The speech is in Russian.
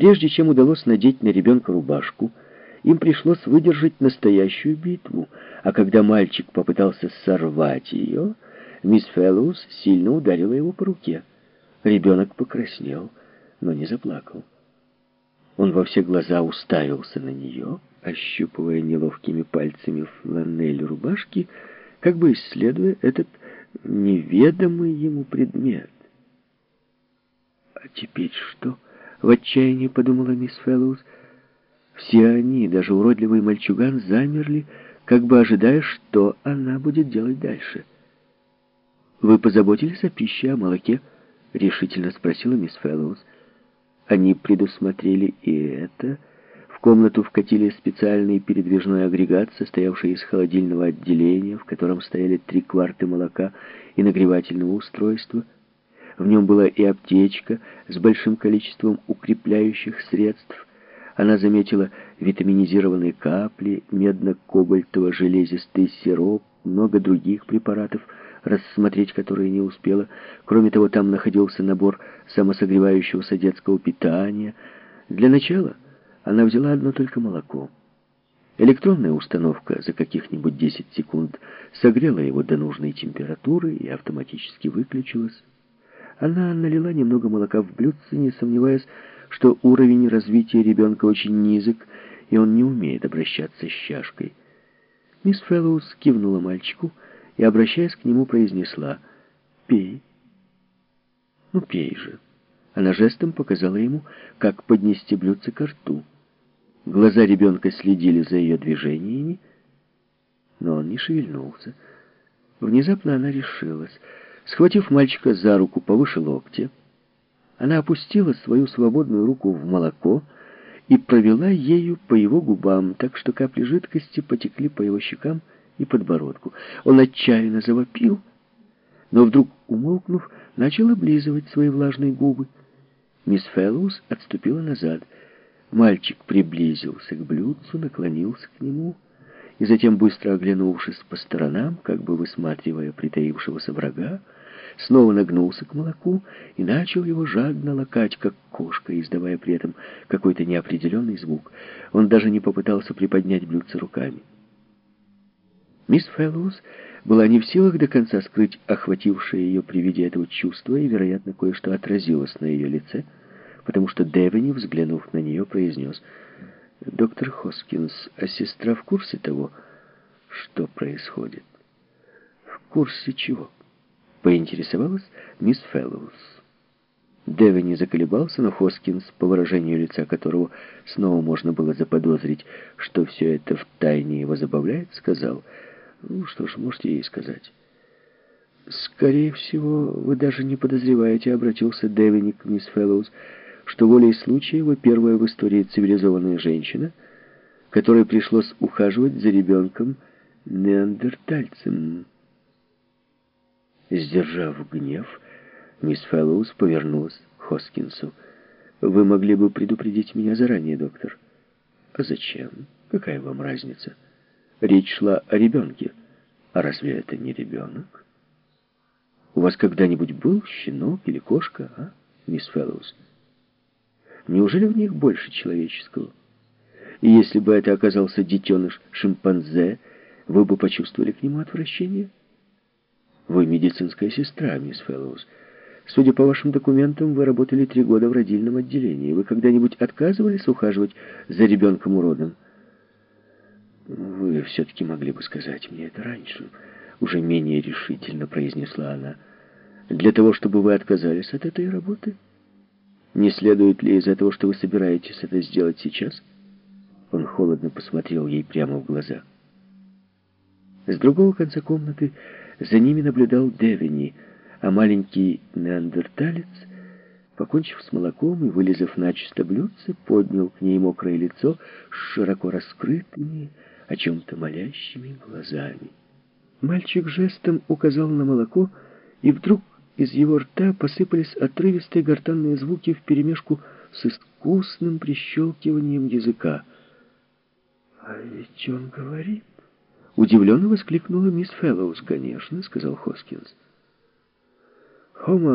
прежде чем удалось надеть на ребенка рубашку, им пришлось выдержать настоящую битву, а когда мальчик попытался сорвать ее, мисс Фэллоус сильно ударила его по руке. Ребенок покраснел, но не заплакал. Он во все глаза уставился на нее, ощупывая неловкими пальцами фланель рубашки, как бы исследуя этот неведомый ему предмет. «А теперь что?» — в отчаянии подумала мисс Фэллоус. Все они, даже уродливый мальчуган, замерли, как бы ожидая, что она будет делать дальше. «Вы позаботились о пище, о молоке?» — решительно спросила мисс Фэллоус. Они предусмотрели и это. В комнату вкатили специальный передвижной агрегат, состоявший из холодильного отделения, в котором стояли три кварты молока и нагревательного устройства. В нем была и аптечка с большим количеством укрепляющих средств. Она заметила витаминизированные капли, медно-кобальтово-железистый сироп, много других препаратов – рассмотреть которые не успела. Кроме того, там находился набор самосогревающегося детского питания. Для начала она взяла одно только молоко. Электронная установка за каких-нибудь 10 секунд согрела его до нужной температуры и автоматически выключилась. Она налила немного молока в блюдце, не сомневаясь, что уровень развития ребенка очень низок, и он не умеет обращаться с чашкой. Мисс Фэллоус кивнула мальчику, и, обращаясь к нему, произнесла «Пей». «Ну, пей же». Она жестом показала ему, как поднести блюдце к рту. Глаза ребенка следили за ее движениями, но он не шевельнулся. Внезапно она решилась. Схватив мальчика за руку повыше локтя, она опустила свою свободную руку в молоко и провела ею по его губам, так что капли жидкости потекли по его щекам и подбородку. Он отчаянно завопил, но вдруг, умолкнув, начал облизывать свои влажные губы. Мисс Фэллоус отступила назад. Мальчик приблизился к блюдцу, наклонился к нему и затем, быстро оглянувшись по сторонам, как бы высматривая притаившегося врага, снова нагнулся к молоку и начал его жадно лакать, как кошка, издавая при этом какой-то неопределенный звук. Он даже не попытался приподнять блюдце руками. Мисс Фэллоус была не в силах до конца скрыть охватившее ее при виде этого чувства, и, вероятно, кое-что отразилось на ее лице, потому что Девани, взглянув на нее, произнес, «Доктор Хоскинс, а сестра в курсе того, что происходит?» «В курсе чего?» — поинтересовалась мисс Фэллоус. Девини заколебался, но Хоскинс, по выражению лица которого снова можно было заподозрить, что все это в тайне его забавляет, сказал — ну что ж, можете ей сказать. Скорее всего, вы даже не подозреваете, обратился Дэвини к мисс Фэллоус, что волей случая вы первая в истории цивилизованная женщина, которой пришлось ухаживать за ребенком неандертальцем. Сдержав гнев, мисс Фэллоус повернулась к Хоскинсу. «Вы могли бы предупредить меня заранее, доктор?» «А зачем? Какая вам разница?» Речь шла о ребенке. А разве это не ребенок? У вас когда-нибудь был щенок или кошка, а, мисс Фэллоус? Неужели в них больше человеческого? И если бы это оказался детеныш шимпанзе, вы бы почувствовали к нему отвращение? Вы медицинская сестра, мисс Фэллоус. Судя по вашим документам, вы работали три года в родильном отделении. Вы когда-нибудь отказывались ухаживать за ребенком-уродом? «Вы все-таки могли бы сказать мне это раньше», — уже менее решительно произнесла она. «Для того, чтобы вы отказались от этой работы? Не следует ли из этого, что вы собираетесь это сделать сейчас?» Он холодно посмотрел ей прямо в глаза. С другого конца комнаты за ними наблюдал Девини, а маленький неандерталец, покончив с молоком и вылезав начисто блюдце, поднял к ней мокрое лицо с широко раскрытыми, о чем-то молящими глазами. Мальчик жестом указал на молоко, и вдруг из его рта посыпались отрывистые гортанные звуки вперемешку с искусным прищелкиванием языка. «А ведь он говорит...» Удивленно воскликнула мисс Фэллоус. «Конечно», — сказал Хоскинс. «Homo